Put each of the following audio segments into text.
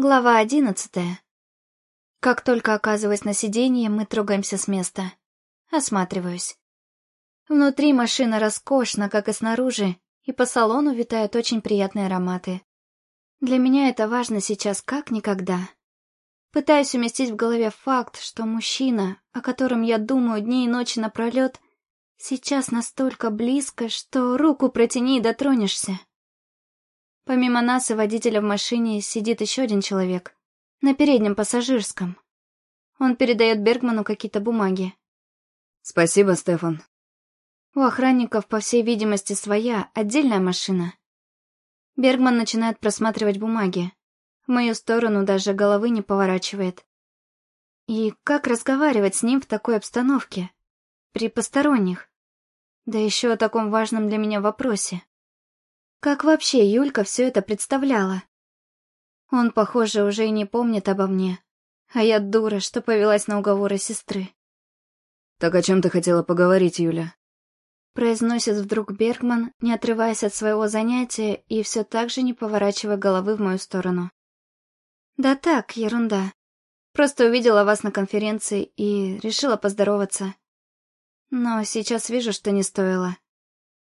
Глава одиннадцатая. Как только оказываюсь на сиденье, мы трогаемся с места. Осматриваюсь. Внутри машина роскошна, как и снаружи, и по салону витают очень приятные ароматы. Для меня это важно сейчас как никогда. Пытаюсь уместить в голове факт, что мужчина, о котором я думаю дни и ночи напролет, сейчас настолько близко, что руку протяни и дотронешься. Помимо нас и водителя в машине сидит еще один человек. На переднем пассажирском. Он передает Бергману какие-то бумаги. Спасибо, Стефан. У охранников, по всей видимости, своя, отдельная машина. Бергман начинает просматривать бумаги. В мою сторону даже головы не поворачивает. И как разговаривать с ним в такой обстановке? При посторонних? Да еще о таком важном для меня вопросе. Как вообще Юлька все это представляла? Он, похоже, уже и не помнит обо мне. А я дура, что повелась на уговоры сестры. «Так о чем ты хотела поговорить, Юля?» Произносит вдруг Бергман, не отрываясь от своего занятия и все так же не поворачивая головы в мою сторону. «Да так, ерунда. Просто увидела вас на конференции и решила поздороваться. Но сейчас вижу, что не стоило.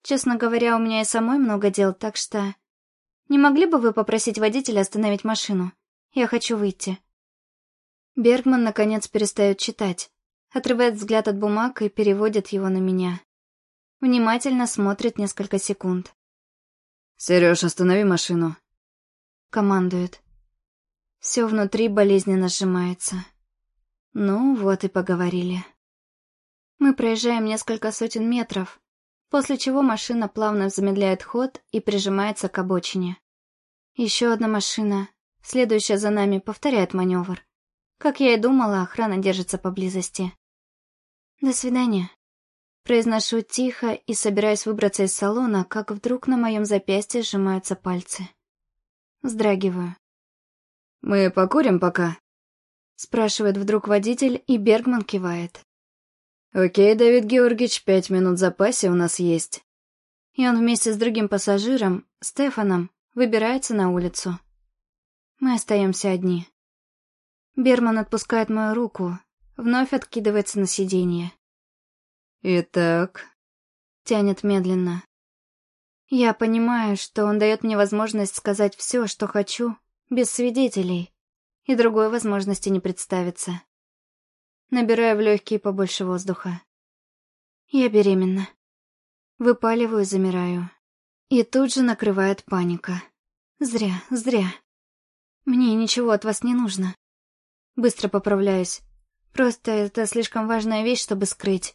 Честно говоря, у меня и самой много дел, так что... Не могли бы вы попросить водителя остановить машину? Я хочу выйти. Бергман, наконец, перестает читать, отрывает взгляд от бумаг и переводит его на меня. Внимательно смотрит несколько секунд. «Сереж, останови машину», — командует. Все внутри болезненно сжимается. Ну, вот и поговорили. Мы проезжаем несколько сотен метров, после чего машина плавно замедляет ход и прижимается к обочине. Еще одна машина, следующая за нами, повторяет маневр. Как я и думала, охрана держится поблизости. «До свидания». Произношу тихо и собираюсь выбраться из салона, как вдруг на моем запястье сжимаются пальцы. Вздрагиваю. «Мы покурим пока?» Спрашивает вдруг водитель, и Бергман кивает. «Окей, Давид Георгиевич, пять минут в запасе у нас есть». И он вместе с другим пассажиром, Стефаном, выбирается на улицу. Мы остаемся одни. Берман отпускает мою руку, вновь откидывается на сиденье. «Итак...» Тянет медленно. Я понимаю, что он дает мне возможность сказать все, что хочу, без свидетелей, и другой возможности не представится набирая в легкие побольше воздуха. Я беременна. Выпаливаю, замираю. И тут же накрывает паника. Зря, зря. Мне ничего от вас не нужно. Быстро поправляюсь. Просто это слишком важная вещь, чтобы скрыть.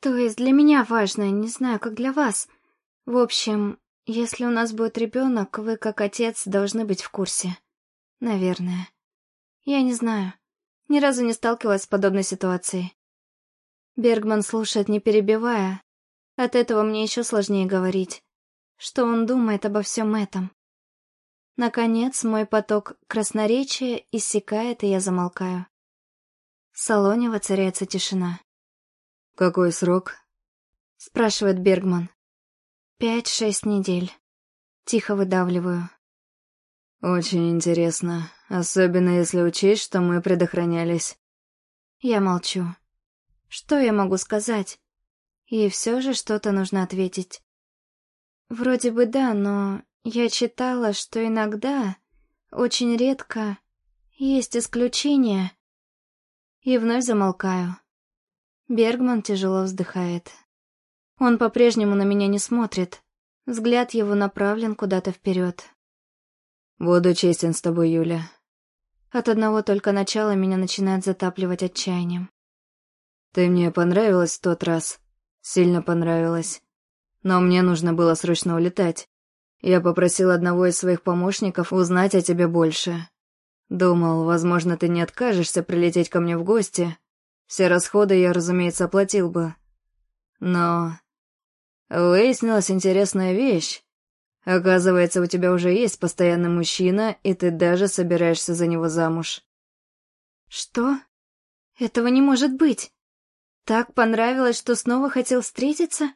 То есть для меня важная, не знаю, как для вас. В общем, если у нас будет ребенок, вы, как отец, должны быть в курсе. Наверное. Я не знаю. Ни разу не сталкивалась с подобной ситуацией. Бергман слушает, не перебивая. От этого мне еще сложнее говорить. Что он думает обо всем этом? Наконец, мой поток красноречия иссякает, и я замолкаю. В салоне воцаряется тишина. «Какой срок?» — спрашивает Бергман. «Пять-шесть недель». Тихо выдавливаю. «Очень интересно, особенно если учесть, что мы предохранялись». Я молчу. Что я могу сказать? И все же что-то нужно ответить. Вроде бы да, но я читала, что иногда, очень редко, есть исключения. И вновь замолкаю. Бергман тяжело вздыхает. Он по-прежнему на меня не смотрит. Взгляд его направлен куда-то вперед. Буду честен с тобой, Юля. От одного только начала меня начинает затапливать отчаянием. Ты мне понравилась в тот раз. Сильно понравилась. Но мне нужно было срочно улетать. Я попросил одного из своих помощников узнать о тебе больше. Думал, возможно, ты не откажешься прилететь ко мне в гости. Все расходы я, разумеется, оплатил бы. Но... Выяснилась интересная вещь. Оказывается, у тебя уже есть постоянный мужчина, и ты даже собираешься за него замуж. Что? Этого не может быть. Так понравилось, что снова хотел встретиться?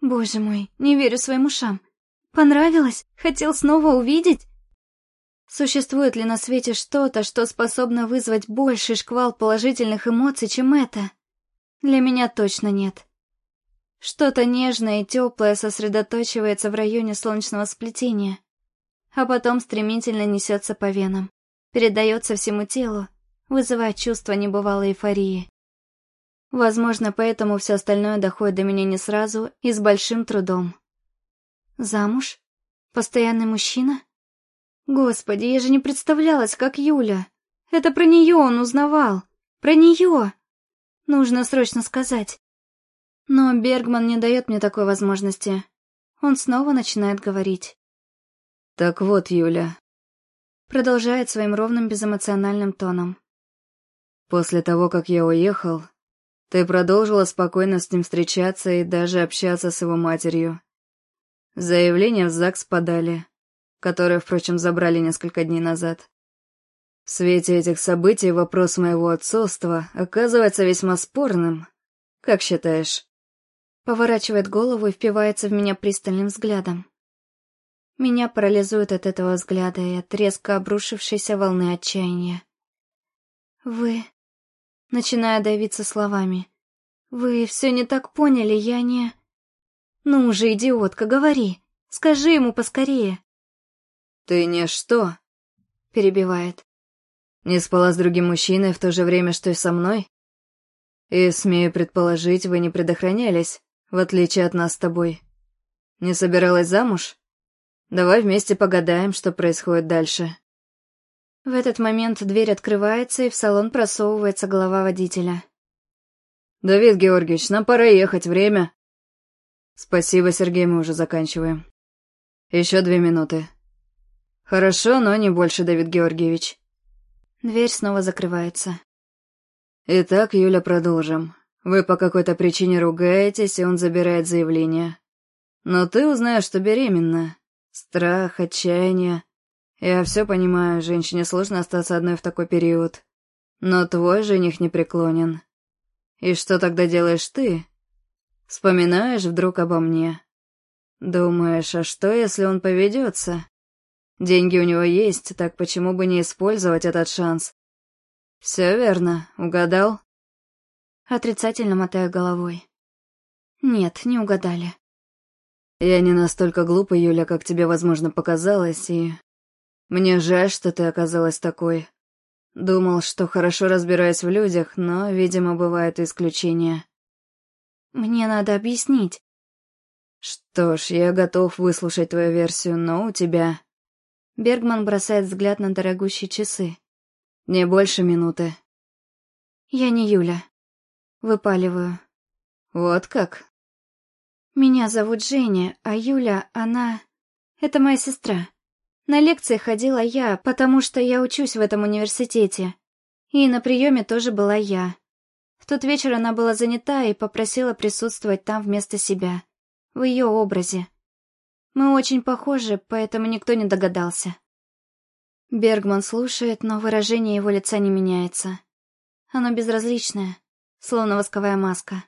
Боже мой, не верю своим ушам. Понравилось? Хотел снова увидеть? Существует ли на свете что-то, что способно вызвать больший шквал положительных эмоций, чем это? Для меня точно нет. Что-то нежное и теплое сосредоточивается в районе солнечного сплетения, а потом стремительно несется по венам, передается всему телу, вызывая чувство небывалой эйфории. Возможно, поэтому все остальное доходит до меня не сразу и с большим трудом. Замуж? Постоянный мужчина? Господи, я же не представлялась, как Юля. Это про нее он узнавал. Про нее. Нужно срочно сказать. Но Бергман не дает мне такой возможности. Он снова начинает говорить. «Так вот, Юля...» Продолжает своим ровным безэмоциональным тоном. «После того, как я уехал, ты продолжила спокойно с ним встречаться и даже общаться с его матерью. Заявление в ЗАГС подали которое, впрочем, забрали несколько дней назад. В свете этих событий вопрос моего отцовства оказывается весьма спорным. Как считаешь? Поворачивает голову и впивается в меня пристальным взглядом. Меня парализует от этого взгляда и от резко обрушившейся волны отчаяния. «Вы...» Начинаю давиться словами. «Вы все не так поняли, я не...» «Ну уже, идиотка, говори! Скажи ему поскорее!» «Ты не что?» — перебивает. «Не спала с другим мужчиной в то же время, что и со мной? И, смею предположить, вы не предохранялись, в отличие от нас с тобой. Не собиралась замуж? Давай вместе погадаем, что происходит дальше». В этот момент дверь открывается, и в салон просовывается голова водителя. «Давид Георгиевич, нам пора ехать, время». «Спасибо, Сергей, мы уже заканчиваем. Еще две минуты». «Хорошо, но не больше, Давид Георгиевич». Дверь снова закрывается. «Итак, Юля, продолжим. Вы по какой-то причине ругаетесь, и он забирает заявление. Но ты узнаешь, что беременна. Страх, отчаяние. Я все понимаю, женщине сложно остаться одной в такой период. Но твой жених не преклонен. И что тогда делаешь ты? Вспоминаешь вдруг обо мне. Думаешь, а что, если он поведется? Деньги у него есть, так почему бы не использовать этот шанс? Все верно, угадал? Отрицательно мотаю головой. Нет, не угадали. Я не настолько глупа, Юля, как тебе, возможно, показалось, и... Мне жаль, что ты оказалась такой. Думал, что хорошо разбираюсь в людях, но, видимо, бывают исключения. Мне надо объяснить. Что ж, я готов выслушать твою версию, но у тебя... Бергман бросает взгляд на дорогущие часы. «Не больше минуты». «Я не Юля». Выпаливаю. «Вот как?» «Меня зовут Женя, а Юля, она... Это моя сестра. На лекции ходила я, потому что я учусь в этом университете. И на приеме тоже была я. В тот вечер она была занята и попросила присутствовать там вместо себя. В ее образе. Мы очень похожи, поэтому никто не догадался. Бергман слушает, но выражение его лица не меняется. Оно безразличное, словно восковая маска.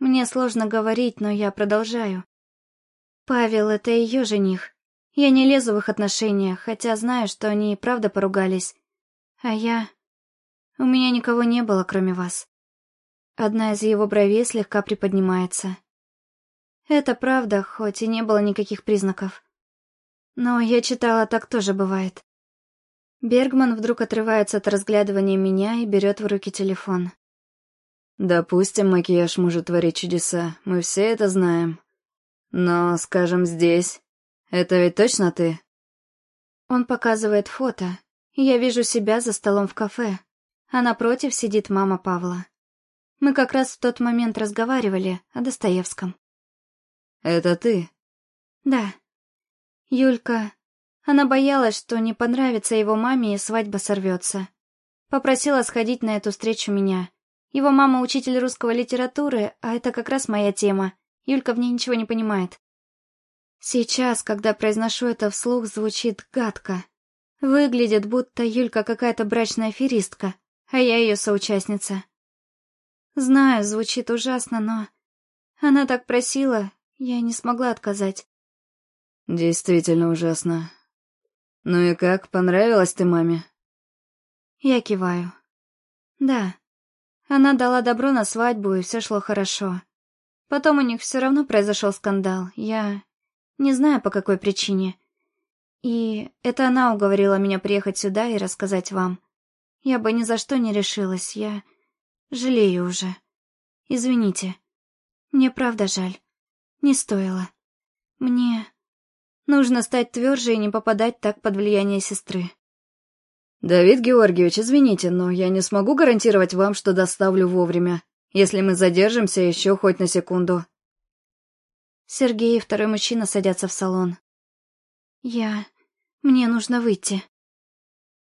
Мне сложно говорить, но я продолжаю. Павел — это ее жених. Я не лезу в их отношения, хотя знаю, что они и правда поругались. А я... У меня никого не было, кроме вас. Одна из его бровей слегка приподнимается. Это правда, хоть и не было никаких признаков. Но я читала, так тоже бывает. Бергман вдруг отрывается от разглядывания меня и берет в руки телефон. «Допустим, макияж может творить чудеса, мы все это знаем. Но, скажем, здесь... Это ведь точно ты?» Он показывает фото, я вижу себя за столом в кафе, а напротив сидит мама Павла. Мы как раз в тот момент разговаривали о Достоевском. «Это ты?» «Да. Юлька... Она боялась, что не понравится его маме и свадьба сорвется. Попросила сходить на эту встречу меня. Его мама учитель русского литературы, а это как раз моя тема. Юлька в ней ничего не понимает. Сейчас, когда произношу это вслух, звучит гадко. Выглядит, будто Юлька какая-то брачная аферистка, а я ее соучастница. Знаю, звучит ужасно, но... Она так просила, я не смогла отказать. Действительно ужасно. «Ну и как, понравилась ты маме?» Я киваю. «Да. Она дала добро на свадьбу, и все шло хорошо. Потом у них все равно произошел скандал. Я не знаю, по какой причине. И это она уговорила меня приехать сюда и рассказать вам. Я бы ни за что не решилась. Я жалею уже. Извините. Мне правда жаль. Не стоило. Мне нужно стать тверже и не попадать так под влияние сестры. «Давид Георгиевич, извините, но я не смогу гарантировать вам, что доставлю вовремя, если мы задержимся еще хоть на секунду». Сергей и второй мужчина садятся в салон. «Я... мне нужно выйти».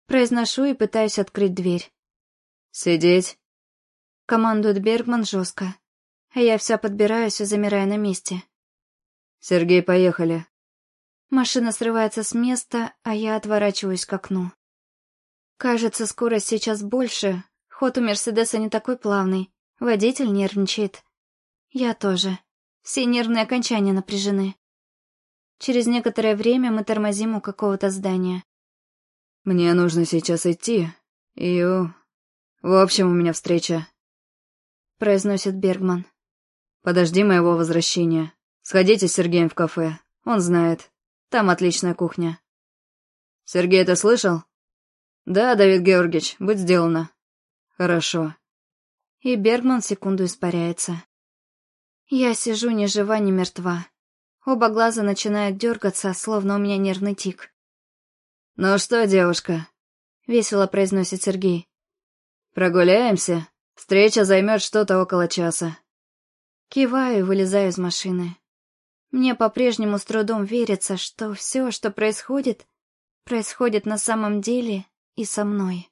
Произношу и пытаюсь открыть дверь. «Сидеть», — командует Бергман жестко, а я вся подбираюсь и замираю на месте. «Сергей, поехали». Машина срывается с места, а я отворачиваюсь к окну. Кажется, скорость сейчас больше. Ход у Мерседеса не такой плавный. Водитель нервничает. Я тоже. Все нервные окончания напряжены. Через некоторое время мы тормозим у какого-то здания. «Мне нужно сейчас идти. И... В общем, у меня встреча», — произносит Бергман. «Подожди моего возвращения. Сходите с Сергеем в кафе. Он знает. Там отличная кухня». «Сергей, ты слышал?» «Да, Давид Георгиевич, будь сделано». «Хорошо». И Бергман секунду испаряется. Я сижу ни жива, ни мертва. Оба глаза начинают дергаться, словно у меня нервный тик. «Ну что, девушка?» — весело произносит Сергей. «Прогуляемся? Встреча займет что-то около часа». Киваю и вылезаю из машины. Мне по-прежнему с трудом верится, что все, что происходит, происходит на самом деле и со мной.